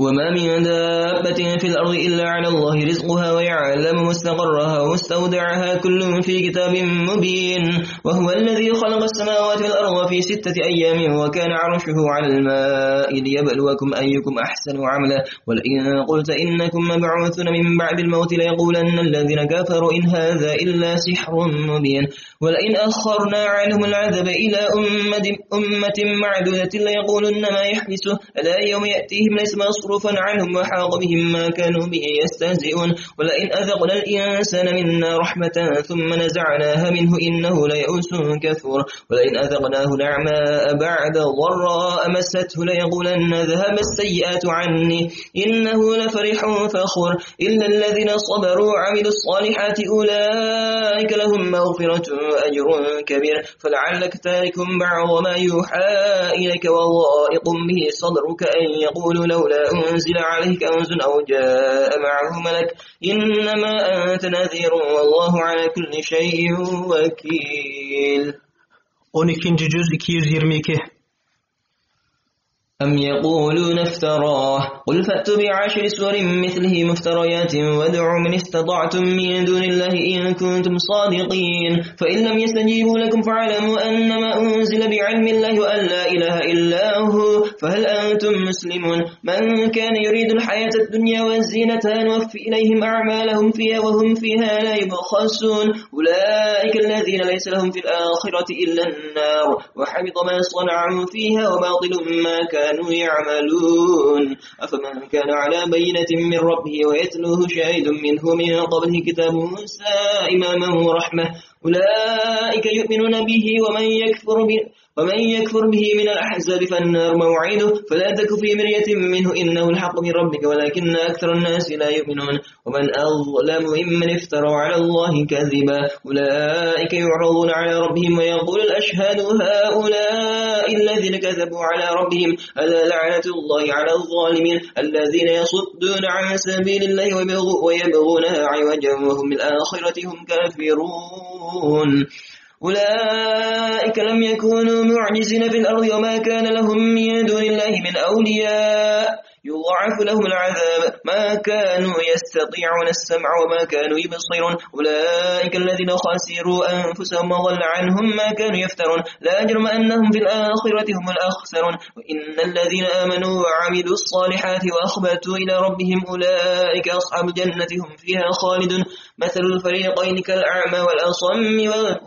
وما من دابة في الأرض إلا على الله رزقها ويعلم مستقرها ومستودعها كل في كتاب مبين وهو الذي خلق السماوات والأرض في ستة أيام وكان عرشه على الماء ليبلوكم أيكم أحسن عملا ولئن قلت إنكم مبعوثون من بعد الموت ليقولن الذين كفروا إن هذا إلا سحر مبين ولئن أخرنا عنهم العذاب إلى أمة, أمة معدودة ليقولن ما يحبسه ألا يوم يأتيهم ليس مصروفا عنهم وحاق بهم ما كانوا به يستهزئون. ولئن أذقنا الإنسان منا رحمة ثم نزعناها منه إنه ليئوس كثور ولئن أذقناه نعماء بعد ضراء مسته ليقولن ذهب السيئات عني إنه لفرح فخور. إلا الذين صبروا وعملوا الصالحات أولئك لهم مغفرة أجر كبير. فلعلك تارك بعض ما يوحى إليك وضائق به صدرك أن يقول لولا أنزل عليه كنز أو جاء معه ملك. إنما أنت نذير والله على كل شيء وكيل. 12. cüz 222 أم يقولون افتراه قل فأتوا بعشر سور مثله مفتريات وادعوا من استطعتم من دون الله إن كنتم صادقين. فإن لم يستجيبوا لكم فاعلموا أنما أنزل بعلم الله وأن لا إله إلا هو. فهل أنتم مسلمون؟ من كان يريد الحياة الدنيا والزينة نوفي إليهم أعمالهم فيها وهم فيها لا يبخسون. أولئك الذين ليس لهم في الآخرة إلا النار وحبط ما صنعوا فيها وباطل ما كان كانوا يعملون. أفمن كان على بينة من ربه ويتلوه شاهد منه من قبله كتاب موسى إماما ورحمة. أولئك يؤمنون به ومن يكفر به ومن يكفر به من الأحزاب فالنار موعده فلا تك في مرية منه إنه الحق من ربك ولكن أكثر الناس لا يؤمنون. ومن أظلم ممن افتروا على الله كذبا أولئك يعرضون على ربهم ويقول الأشهاد هؤلاء الذين كذبوا على ربهم ألا لعنة الله على الظالمين؟ الذين يصدون عن سبيل الله ويبغونها عوجا وهم الآخرة هم كافرون. أولئك لم يكونوا معجزين في الأرض وما كان لهم من دون الله من أولياء. يضاعف لهم العذاب. ما كانوا يستطيعون السمع وما كانوا يبصرون. أولئك الذين خسروا أنفسهم وضل عنهم ما كانوا يفترون. لا جرم أنهم في الآخرة هم الأخسرون. وإن الذين آمنوا وعملوا الصالحات وأخبتوا إلى ربهم أولئك أصحاب الجنة هم فيها خالدون. مثل الفريقين كالأعمى والأصم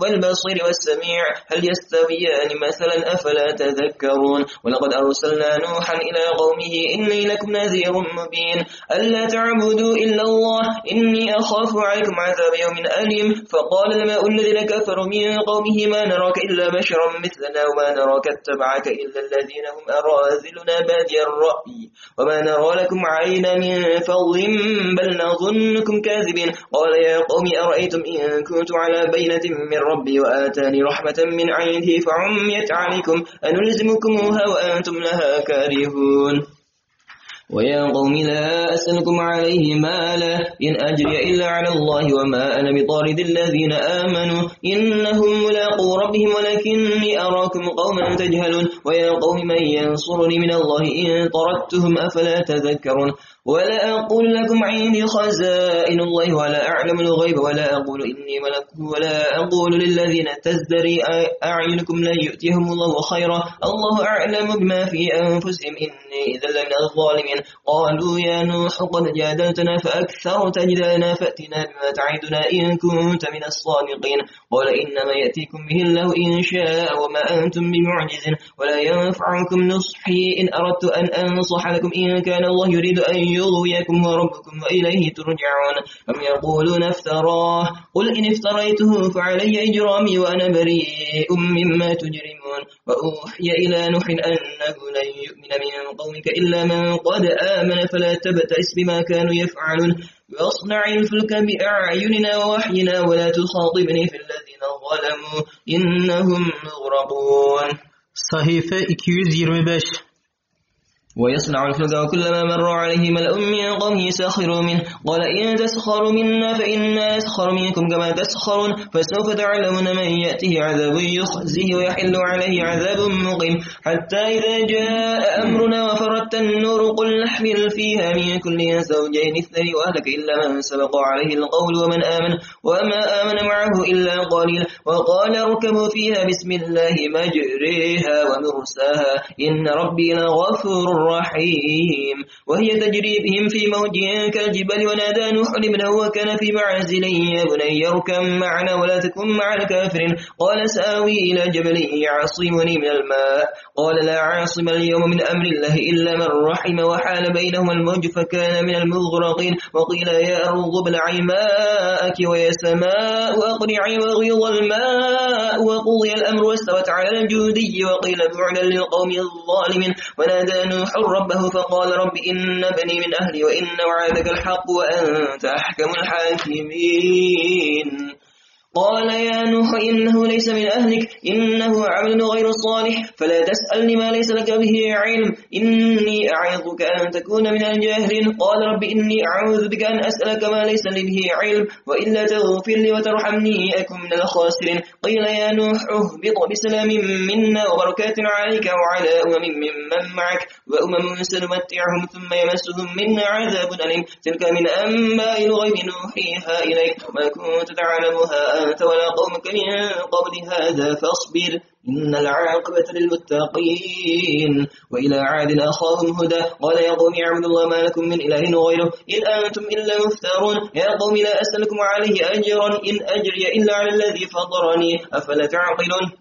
والبصير والسميع. هل يستويان مثلا أفلا تذكرون؟ ولقد أرسلنا نوحا إلى قومه إني لكم نذير مبين. ألا تعبدوا إلا الله. إني أخاف عليكم عذاب يوم أليم. فقال الماء الذين كفروا من قومه ما نراك إلا بشرا مثلنا وما نراك اتبعك إلا الذين هم أراذلنا بادي الرأي. وما نرى لكم علينا من فضل بل نظنكم كاذبين. قال يا قوم أرأيتم إن كنت على بينة من ربي وآتاني رحمة من عنده فعميت عليكم. أنلزمكموها وأنتم لها كارهون. ويا قوم لا أسألكم عليه مالا إن أجري إلا على الله وما أنا بطارد الذين آمنوا إنهم ملاقوا ربهم ولكني أراكم قوما تجهلون ويا قوم من ينصرني من الله إن طردتهم أفلا تذكرون ولا أقول لكم عيني خزائن الله ولا أعلم الغيب ولا أقول إني ملك ولا أقول للذين تزدري أعينكم لن يؤتيهم الله خيرا الله أعلم بما في أنفسهم إني إذا لمن الظالمين قالوا يا نوح قد جادلتنا فأكثرت جدالنا فأتنا بما تعدنا إن كنت من الصادقين. قال إنما يأتيكم به الله إن شاء وما أنتم بمعجز ولا ينفعكم نصحي إن أردت أن أنصح لكم إن كان الله يريد أن يغويكم وربكم وإليه ترجعون. أم يقولون افتراه؟ قل إن افتريته فعلي إجرامي وأنا بريء مما تجرمون. وأوحي إلى نوح أنه لن يؤمن من قومك إلا من قد آمن فلا تبتئس بما كانوا يفعلون. وأصنع الفلك بأعيننا ووحينا ولا تخاطبني في الذين ظلموا إنهم مغرقون. صحيفة 225 ويصنع الفلك وكلما مر عليه ملأ من قومه سخروا منه. قال إن تسخروا منا فإنا نسخر منكم كما تسخرون. فسوف تعلمون من يأته عذاب يخزيه ويحل عليه عذاب مقيم. حتى إذا جاء أمرنا وفرت النور قل نحمل فيها من كل زوجين اثنين وأهلك إلا من سبق عليه القول ومن آمن وما آمن معه إلا قليل. وقال اركبوا فيها بسم الله مجريها ومرساها. إن ربي لغفور رحيم وهي تجري بهم في موج كالجبل ونادى نوح ابنه وكان في معزل يا بني اركب معنا ولا تكن مع الكافرين قال سآوي إلى جبل يعصمني من الماء. قال لا عاصم اليوم من أمر الله إلا من رحم وحال بينهما الموج فكان من المغرقين. وقيل يا أرض ابلعي ماءك ويا سماء أقنعي وغيظ الماء. وقضي الأمر واستوت على الجودي. وقيل بعدا للقوم الظالمين. ونادى نوح ربه فقال رب إن بني من أهلي وإن وعدك الحق وأنت أحكم الحاكمين. قال يا نوح إنه ليس من أهلك إنه عمل غير صالح فلا تسألني ما ليس لك به علم. إني أعظك أن تكون من الجاهلين. قال رب إني أعوذ بك أن أسألك ما ليس لي به علم وإلا تغفر لي وترحمني أكن من الخاسرين. قيل يا نوح اهبط بسلام منا وبركات عليك وعلى أمم ممن معك وأمم سنمتعهم ثم يمسهم منا عذاب أليم. تلك من أنباء الغيب نوحيها إليك وما كنت تعلمها أنت ولا قومك من قبل هذا فاصبر إن العاقبة للمتقين. وإلى عاد أخاهم هدى. قال يا قوم اعبدوا الله ما لكم من إله غيره. إن أنتم إلا مفترون. يا قوم لا أسألكم عليه أجرا إن أجري إلا على الذي فطرني أفلا تعقلون؟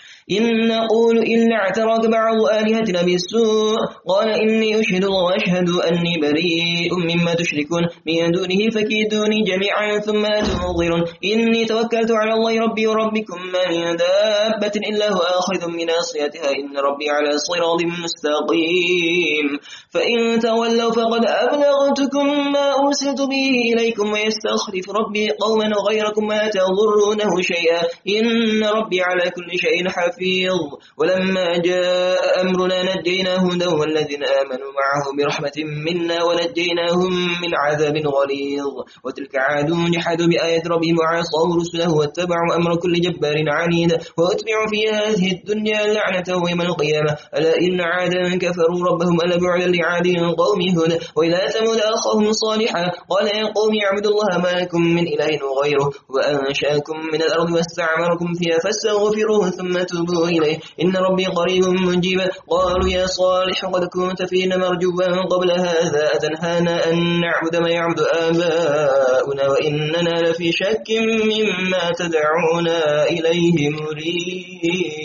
إن نقول إلا اعتراك بعض آلهتنا بالسوء قال إني أشهد الله وأشهد أني بريء مما تشركون. من دونه فكيدوني جميعا ثم تنظرون. إني توكلت على الله ربي وربكم ما من دابة إلا هو آخذ من ناصيتها. إن ربي على صراط مستقيم. فإن تولوا فقد أبلغتكم ما أرسلت به إليكم ويستخلف ربي قوما غيركم ما تضرونه شيئا. إن ربي على كل شيء حفظ حفيظ. ولما جاء أمرنا نجينا هودا والذين آمنوا معه برحمة منا ونجيناهم من عذاب غليظ. وتلك عاد جحدوا بآيات ربهم وعصوا رسله واتبعوا أمر كل جبار عنيد. وأتبعوا في هذه الدنيا لعنة يوم القيامة. ألا إن عادا كفروا ربهم ألا بعدا لعاد قوم هود. وإلى ثمود أخاهم صالحا قال يا قوم اعبدوا الله ما لكم من إله غيره. وأنشأكم من الأرض واستعمركم فيها فاستغفروه ثم توبوا وتوبوا إليه. إن ربي قريب مجيب. قالوا يا صالح قد كنت فينا مرجوا قبل هذا. أتنهانا أن نعبد ما يعبد آباؤنا وإننا لفي شك مما تدعونا إليه مريب.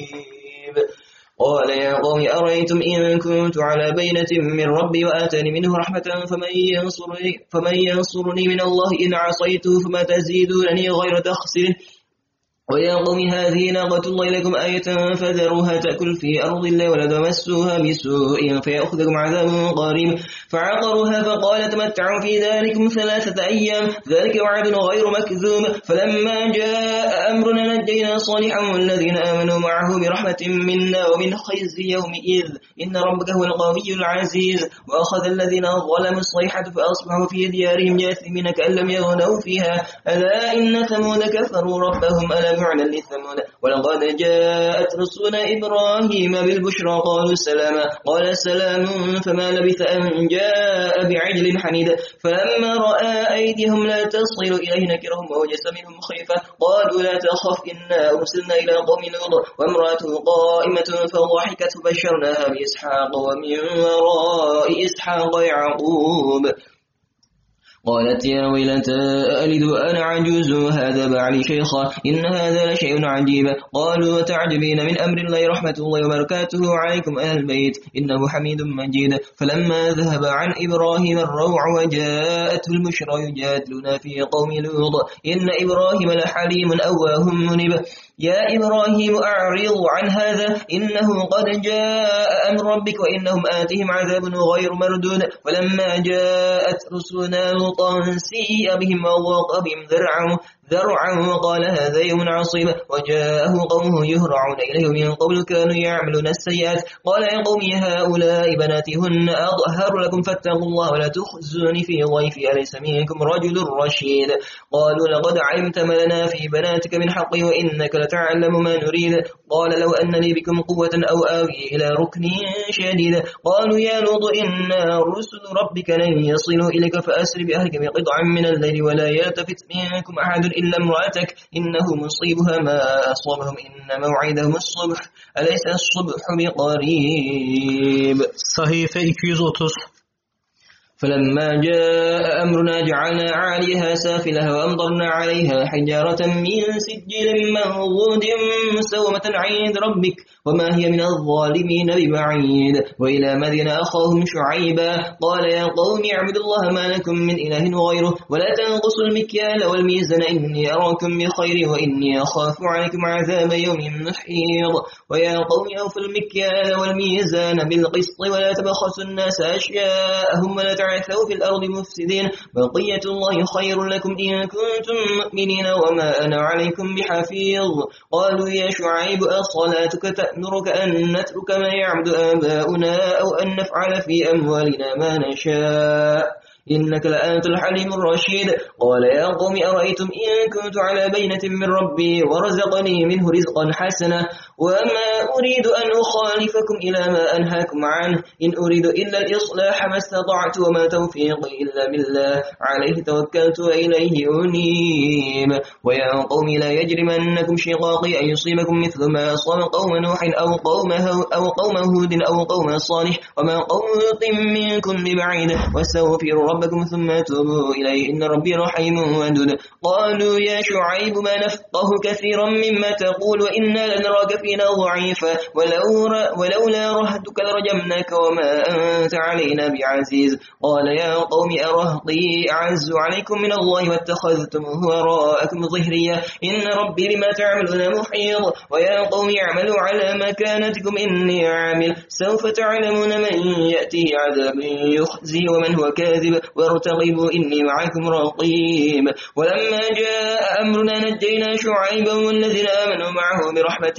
قال يا قوم أرأيتم إن كنت على بينة من ربي وآتاني منه رحمة فمن ينصرني, فمن ينصرني من الله؟ إن عصيته فما تزيدونني غير تخسر ويا قوم هذه ناقة الله لكم آية فذروها تأكل في أرض الله ولا تمسوها بسوء فيأخذكم عذاب قريب فعقروها فقال تمتعوا في ذلكم ثلاثة أيام ذلك وعد غير مكذوب فلما جاء أمرنا نجينا صالحا والذين آمنوا معه برحمة منا ومن خزي يومئذ إن ربك هو القوي العزيز وأخذ الذين ظلموا الصيحة فأصبحوا في ديارهم جاثمين كأن لم يغنوا فيها ألا إن ثمود كفروا ربهم ألم فعلا لثمود ولقد جاءت رسولنا إبراهيم بالبشرى قالوا سلاما قال سلام فما لبث أن جاء بعجل حنيد فلما رأى أيديهم لا تصل إليه نكرهم ووجس منهم خيفة. قالوا لا تخف إنا أرسلنا إلى قوم لوط. وامرأته قائمة فضحكت فبشرناها بإسحاق ومن وراء إسحاق يعقوب. قالت يا ويلتى ألد أنا عجوز هذا بعلي شيخا؟ إن هذا لشيء عجيب. قالوا وتعجبين من أمر الله رحمة الله وبركاته عليكم أهل البيت. إنه حميد مجيد. فلما ذهب عن إبراهيم الروع وجاءته البشرى يجادلنا في قوم لوط. إن إبراهيم لحليم أواه منب يا إبراهيم أعرض عن هذا إنه قد جاء أمر ربك وإنهم آتهم عذاب غير مردود. ولما جاءت رسلنا لوطا سيء بهم وضاق بهم ذرعا ذرعا وقال هذا يوم عصيب وجاءه قومه يهرعون إليه من قبل كانوا يعملون السيئات. قال يا قوم هؤلاء بناتهن أظهر لكم فاتقوا الله ولا تخزوني في ضيفي أليس منكم رجل رشيد؟ قالوا لقد علمت ما لنا في بناتك من حق وإنك لتعلم ما نريد. قال لو أن لي بكم قوة أو آوي إلى ركن شديد. قالوا يا لوط إن رسل ربك لن يصلوا إليك فأسر بأهلك بقطع من الليل ولا يلتفت منكم أحد إلا امرأتك إنه مصيبها ما أصابهم إن موعدهم الصبح أليس الصبح بقريب؟ صحيفة 230 فلما جاء أمرنا جعلنا عاليها سافلها وأمطرنا عليها حجارة من سجل منضود مسومة عند ربك وما هي من الظالمين ببعيد. وإلى مدين أخاهم شعيبا قال يا قوم اعبدوا الله ما لكم من إله غيره ولا تنقصوا المكيال والميزان إني أراكم بخير وإني أخاف عليكم عذاب يوم محيط ويا قوم أوفوا المكيال والميزان بالقسط ولا تبخسوا الناس أشياءهم ولا تعثوا في الأرض مفسدين بقية الله خير لكم إن كنتم مؤمنين وما أنا عليكم بحفيظ. قالوا يا شعيب أصلاتك تأمرك أن نترك ما يعبد آباؤنا أو أن نفعل في أموالنا ما نشاء؟ إنك لأنت الحليم الرشيد. قال يا قوم أرأيتم إن كنت على بينة من ربي ورزقني منه رزقا حسنا؟ وما أريد أن أخالفكم إلى ما أنهاكم عنه إن أريد إلا الإصلاح ما استطعت وما توفيقي إلا بالله عليه توكلت وإليه أنيب ويا قوم لا يجرمنكم شقاقي أن يصيبكم مثل ما أصاب قوم نوح أو قوم, أو قوم هود أو قوم صالح وما قوم لوط منكم ببعيد واستغفروا ربكم ثم توبوا إليه إن ربي رحيم ودود قالوا يا شعيب ما نفقه كثيرا مما تقول وإنا لنراك فينا ضعيفا ولولا رهتك لرجمناك وما أنت علينا بعزيز. قال يا قوم أرهطي أعز عليكم من الله واتخذتموه وراءكم ظهريا إن ربي بما تعملون محيط. ويا قوم اعملوا على مكانتكم إني عامل. سوف تعلمون من يأتيه عذاب يخزي ومن هو كاذب. وارتقبوا إني معكم رقيب. ولما جاء أمرنا نجينا شعيبا والذين آمنوا معه برحمة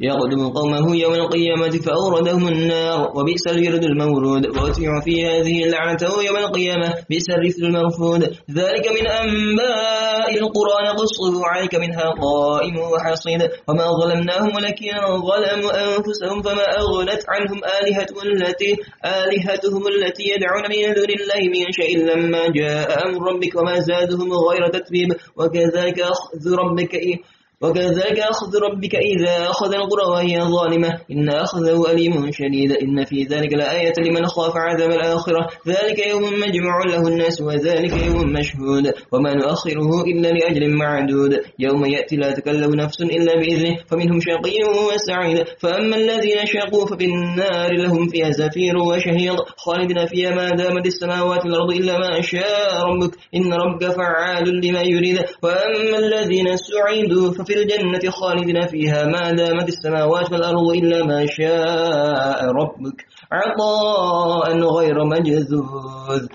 يقدم قومه يوم القيامة فأوردهم النار. وبئس الورد المورود. وأتبعوا في هذه اللعنة يوم القيامة. بئس الرفد المرفود. ذلك من أنباء القرآن. قصه عليك منها قائم وحصيد. وما ظلمناهم ولكن ظلموا أنفسهم فما أغنت عنهم آلهتهم التي آلهتهم التي يدعون من دون الله من شيء. لما جاء أمر ربك وما زادهم غير تتبيب. وكذلك أخذ ربك إيه وكذلك أخذ ربك إذا أخذ القرى وهي ظالمة. إن أخذه أليم شديد. إن في ذلك لآية لمن خاف عذاب الآخرة. ذلك يوم مجمع له الناس وذلك يوم مشهود. وما نؤخره إلا لأجل معدود. يوم يأتي لا تكلم نفس إلا بإذنه. فمنهم شقي وسعيد. فأما الذين شقوا ففي النار لهم فيها زفير وشهيق. خالدنا فيها ما دامت السماوات والأرض إلا ما شاء ربك. إن ربك فعال لما يريد. وأما الذين سعيدوا في الجنة خالدين فيها. ما دامت السماوات والأرض إلا ما شاء ربك. عطاء غير مجذوذ.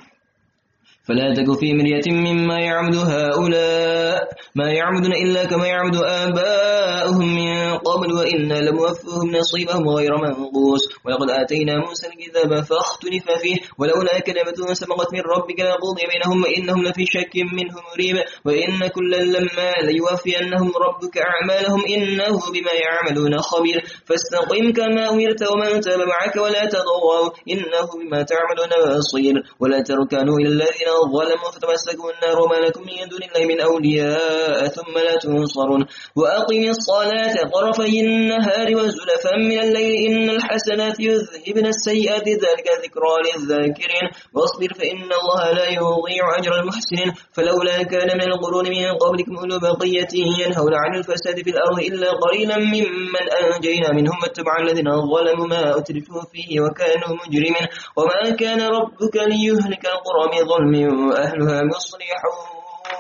فلا تك في مرية مما يعبد هؤلاء ما يعبدون إلا كما يعبد آباؤهم من قبل وإنا لموفهم نصيبهم غير منقوص. ولقد آتينا موسى الكتاب فاختلف فيه ولولا كلمة سبقت من ربك لقضي بينهم وإنهم لفي شك منه مريب. وإن كلا لما ليوفينهم ربك أعمالهم إنه بما يعملون خبير. فاستقم كما أمرت ومن تاب معك ولا تضغوا إنه بما تعملون بصير. ولا تركنوا إلى الذين ظلموا فتمسكوا النار وما لكم من دون الله من أولياء ثم لا تنصرون. وأقم الصلاة طرف طرفي النهار وزلفا من الليل. إن الحسنات يذهبن السيئات. ذلك ذكرى للذاكرين. واصبر فإن الله لا يضيع أجر المحسنين. فلولا كان من القرون من قبلكم أولو بقية ينهون عن الفساد في الأرض إلا قليلا ممن أنجينا منهم. واتبع الذين ظلموا ما أترفوا فيه وكانوا مجرمين. وما كان ربك ليهلك القرى بظلم وأهلها مصلحون.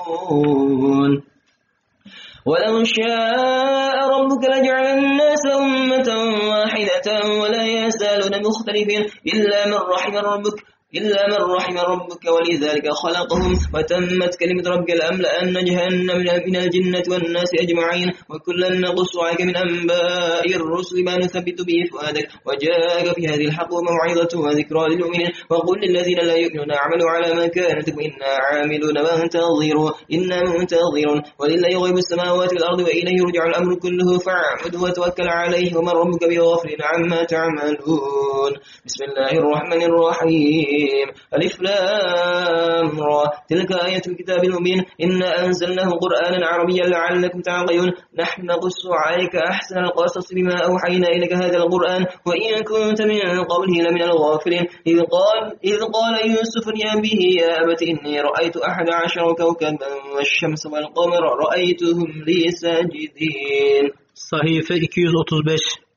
ولو شاء ربك لجعل الناس أمة واحدة ولا يزالون مختلفين إلا من رحم ربك. إلا من رحم ربك ولذلك خلقهم وتمت كلمة ربك لأملأن جهنم من الجنة والناس أجمعين وكلا نقص عليك من أنباء الرسل ما نثبت به فؤادك وجاءك في هذه الحق وموعظة وذكرى للمؤمنين وقل للذين لا يؤمنون اعملوا على مكانتكم إنا عاملون وانتظروا إنا منتظرون ولله غيب السماوات والأرض وإليه يرجع الأمر كله فاعبد وتوكل عليه ومن ربك بغافل عما تعملون بسم الله الرحمن الرحيم الرحيم ألف لام را. تلك آية الكتاب المبين. إنا أنزلناه قرآنا عربيا لعلكم تعقلون. نحن نقص عليك أحسن القصص بما أوحينا إليك هذا القرآن. وإن كنت من قبله لمن الغافلين. إذ قال إذ قال يوسف لأبيه يا أبت إني رأيت أحد عشر كوكبا والشمس والقمر رأيتهم لي ساجدين. صحيفة 235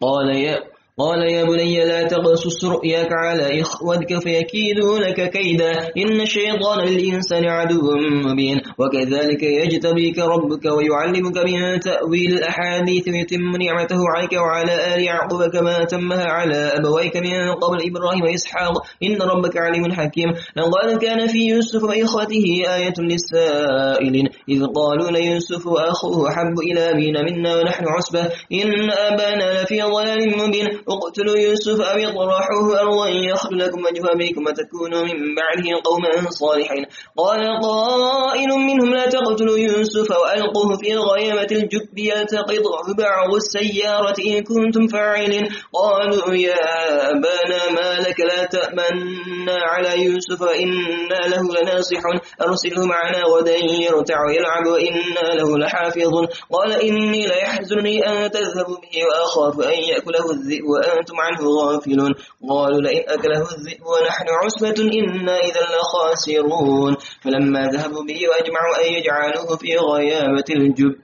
قال يا قال يا بني لا تقصص رؤياك على إخوتك فيكيدوا لك كيدا. إن الشيطان للإنسان عدو مبين. وكذلك يجتبيك ربك ويعلمك من تأويل الأحاديث ويتم نعمته عليك وعلى آل يعقوب كما تمها على أبويك من قبل إبراهيم وإسحاق. إن ربك عليم حكيم. لقد كان في يوسف وإخوته آية للسائلين. إذ قالوا ليوسف وأخوه حب إلى بينا منا ونحن عصبة. إن أبانا لفي ضلال مبين. اقتلوا يوسف أو اطرحوه أرضا يخل لكم وجه أبيكم وتكونوا من بعده قوما صالحين. قال قائل منهم لا تقتلوا يوسف وألقوه في غيمة الجب يلتقطه بعض السيارة إن كنتم فاعلين. قالوا يا أبانا ما لك لا تأمنا على يوسف وإنا له لناصحون. أرسله معنا غدا يرتع ويلعب وإنا له لحافظ قال إني ليحزنني أن تذهبوا به وأخاف أن يأكله الذئب. وأنتم عنه غافلون. قالوا لئن أكله الذئب ونحن عصبة إنا إذا لخاسرون. فلما ذهبوا به وأجمعوا أن يجعلوه في غيابة الجب.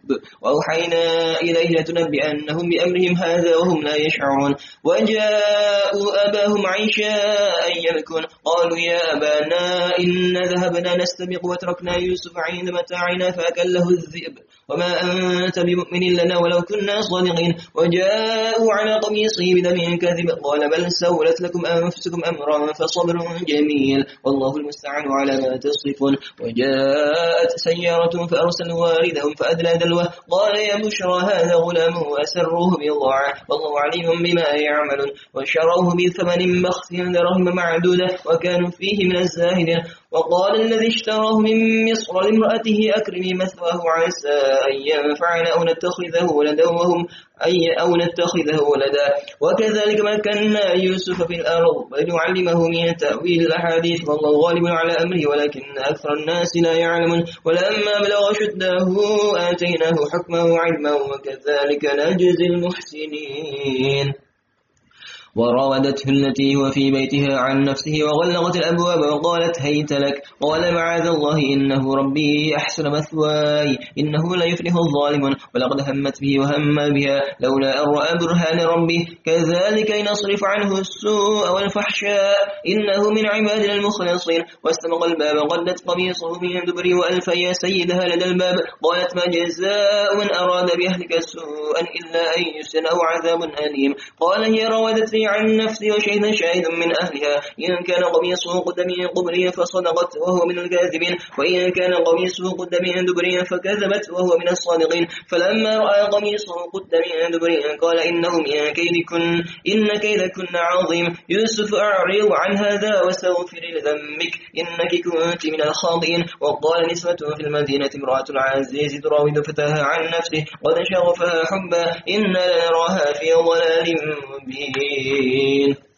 وأوحينا إليه لتنبئنهم بأمرهم هذا وهم لا يشعرون. وجاءوا أباهم عشاء يبكون. قالوا يا أبانا إن ذهبنا نستبق وتركنا يوسف عند متاعنا فأكله الذئب. وما أنت بمؤمن لنا ولو كنا صادقين. وجاءوا على قميصه بدم كذب. قال بل سولت لكم أنفسكم أمرا فصبر جميل. والله المستعان على ما تصفون. وجاءت سيارة فأرسل واردهم فأدلى دلوه. قال يا بشرى هذا غلام وأسروه بضاعة. والله عليم بما يعملون. وشروه بثمن بخس دراهم معدودة. وكانوا فيه من الزاهدين. وقال الذي اشتراه من مصر لامرأته أكرمي مثواه عسى أن ينفعنا أو نتخذه ولدا وهم أي أو نتخذه ولدا. وكذلك مكنا يوسف في الأرض ولنعلمه من تأويل الأحاديث. والله غالب على أمره ولكن أكثر الناس لا يعلمون. ولما بلغ شدة آتيناه حكما وعلما وكذلك نجزي المحسنين. وراودته التي هو في بيتها عن نفسه وغلقت الأبواب وقالت هيت لك. قال معاذ الله إنه ربي أحسن مثواي إنه لا يفلح الظالمون ولقد همت به وهم بها لولا أن رأى برهان ربه. كذلك لنصرف عنه السوء والفحشاء إنه من عبادنا المخلصين. واستبق الباب قدت قميصه من دبر وألف يا سيدها لدى الباب. قالت ما جزاء من أراد بأهلك سوءا إلا أن يسن أو عذاب أليم. قال هي راودتني عن نفسي وشهد شاهد من أهلها. إن كان قميصه قد من قبل فصدقت وهو من الكاذبين. وإن كان قميصه قد من دبر فكذبت وهو من الصادقين. فلما رأى قميصه قد من دبر قال إنه من كيدكن إن كيدكن عظيم. يوسف أعرض عن هذا وأستغفر لذنبك. إنك كنت من الخاطئين. وقال نسوة في المدينة امرأة العزيز تراود فتاها عن نفسه. قد شغفها حبا. إنا لنراها في ضلال مبين. Dean.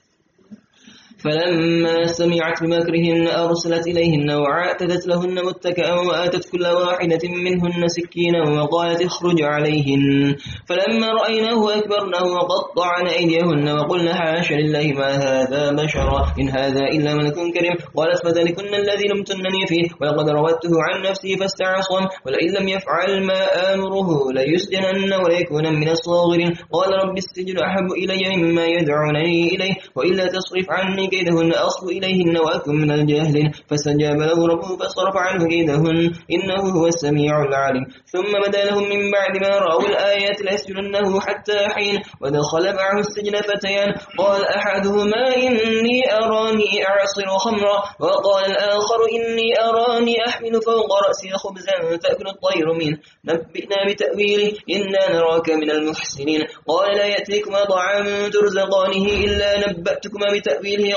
فلما سمعت بمكرهن أرسلت إليهن وعاتدت لهن متكئا وآتت كل واحدة منهن سكينا وقالت اخرج عليهن. فلما رأيناه أكبرناه وقطعن أيديهن وقلنا حاش لله ما هذا بشرا إن هذا إلا ملك كريم. قالت فذلكن الذي لمتنني فيه ولقد روته عن نفسي فاستعصم ولئن لم يفعل ما آمره ليسجنن وليكون من الصاغرين. قال رب السجن أحب إلي مما يدعونني إليه وإلا تصرف عني كيدهن أصل إليهن وأكن من الجاهلين. فاستجاب له ربه فصرف عنه كيدهن. إنه هو السميع العليم. ثم بدا لهم من بعد ما رأوا الآيات ليسجننه حتى حين ودخل معه السجن فتيان. قال أحدهما إني أراني أعصر خمرا. وقال الآخر إني أراني أحمل فوق رأسي خبزا تأكل الطير منه. نبئنا بتأويله إنا نراك من المحسنين. قال لا يأتيكما طعام ترزقانه إلا نبأتكما بتأويله.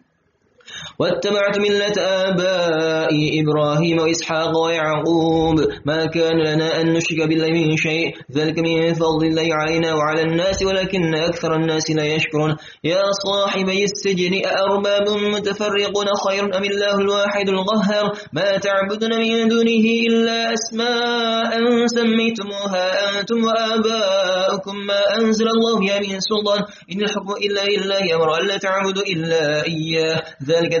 واتبعت ملة آبائي إبراهيم وإسحاق ويعقوب. ما كان لنا أن نشرك بالله من شيء. ذلك من فضل الله علينا وعلى الناس ولكن أكثر الناس لا يشكرون. يا صاحبي السجن أأرباب متفرقون خير أم الله الواحد القهار؟ ما تعبدون من دونه إلا أسماء سميتموها أنتم وآباؤكم. ما أنزل الله من سلطان. إن الحكم إلا لله أمر ألا تعبدوا إلا إياه. ذلك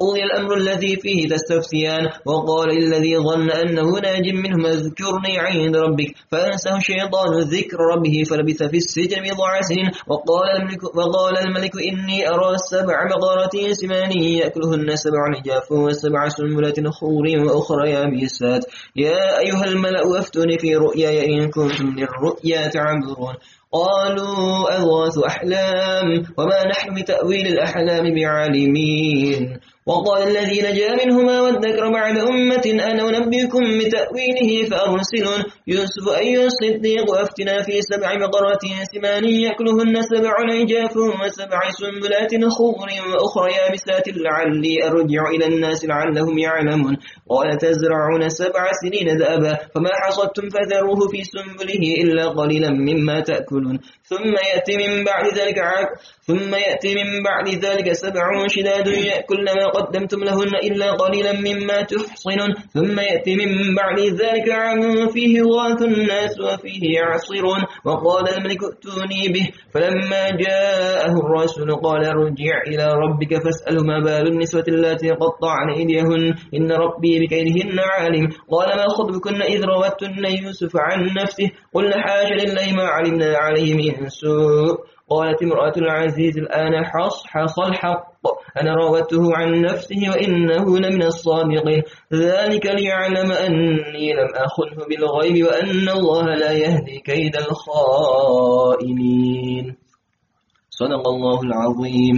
قضي الأمر الذي فيه تستفتيان وقال الذي ظن أنه ناج منهم اذكرني عند ربك فأنسه الشيطان ذكر ربه فلبث في السجن بضع سنين وقال الملك, وقال الملك إني أرى سبع بقرات سمان يأكلهن سبع نجاف وسبع سنبلات خور وأخرى يابسات. يا أيها الملأ أفتوني في رؤياي إن كنتم للرؤيا تعبرون قالوا أضغاث أحلام وما نحن بتأويل الأحلام بعالمين. وقال الذي نجا منهما والذكر بعد أمة أنا أنبئكم بتأويله فأرسلون. يوسف أيها الصديق أفتنا في سبع بقرات سمان يأكلهن سبع عجاف وسبع سنبلات خضر وأخرى يابسات لعلي أرجع إلى الناس لعلهم يعلمون. قال تزرعون سبع سنين ذأبا فما حصدتم فذروه في سنبله إلا قليلا مما تأكلون. ثم يأتي من بعد ذلك ثم يأتي من بعد ذلك سبع شداد يأكل ما قدمتم لهن إلا قليلا مما تحصنون ثم يأتي من بعد ذلك عام فيه غاث الناس وفيه يعصرون وقال الملك ائتوني به. فلما جاءه الرسول قال ارجع إلى ربك فاسأله ما بال النسوة التي قطعن إيديهن. إن ربي بكيدهن عالم. قال ما خطبكن إذ روتن يوسف عن نفسه؟ قلنا حاجة لله ما علمنا عليه من سوء. قالت امرأة العزيز الآن حص حص الحق. أنا راودته عن نفسه وإنه لمن الصادقين ذلك ليعلم أني لم أخنه بالغيب وأن الله لا يهدي كيد الخائنين. صدق الله العظيم.